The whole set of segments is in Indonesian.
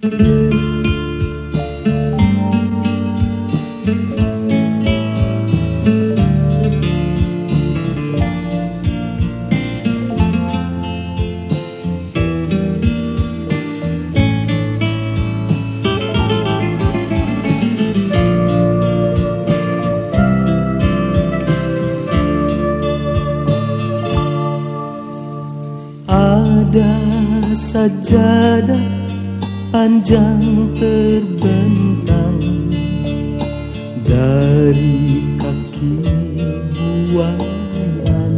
Ada sajadah panjang terbentang dari kaki buayan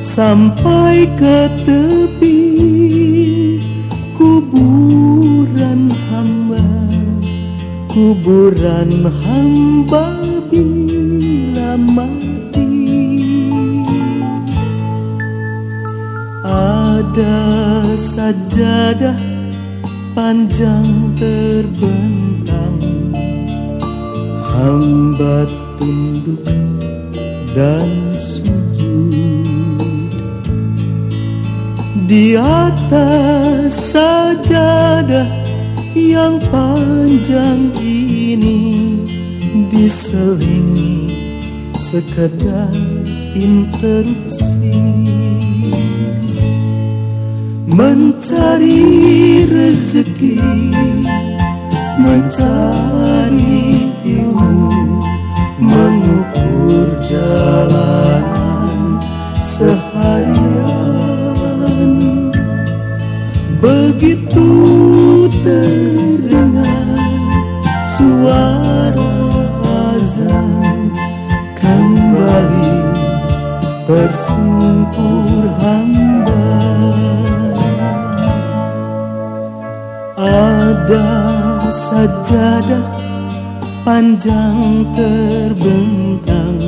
sampai ke tepi kuburan hamba kuburan hamba bila mati. Ada sajadah panjang terbentang. Hamba tunduk dan sujud. Di atas sajadah yang panjang ini diselingi sekedar interupsi mencari rezeki mencari ilmu mengukur jalanan seharian. Begitu terdengar suara azan kembali tersungkur ada sajadah panjang terbentang.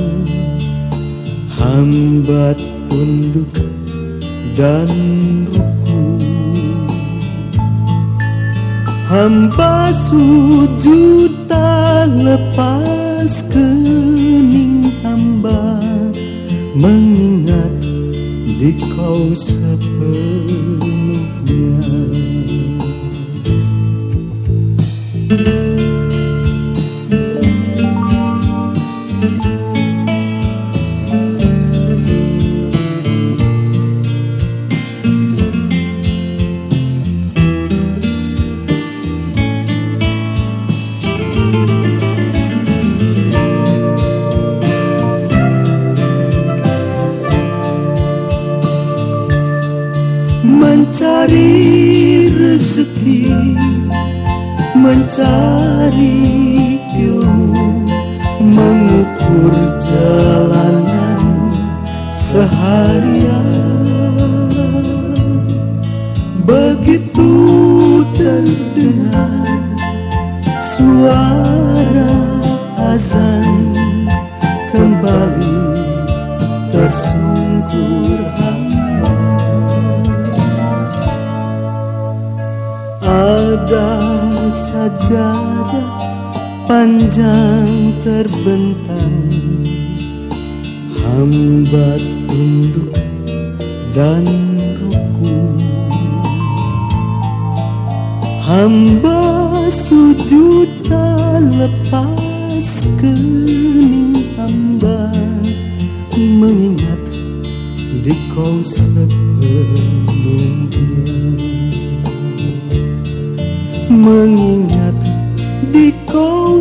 Hamba tunduk dan ruku hamba sujud tak lepas kening hamba. Mengingat di kau sepenuhnya mencari rezeki mencari ilmu mengukur jalanan seharian. Begitu terdengar suara azan kembali tersungkur sajadah panjang terbentang. Hamba tunduk dan ruku. Hamba sujud tak lepas kening hamba mengingat di kau sepenuhnya mengingat di kau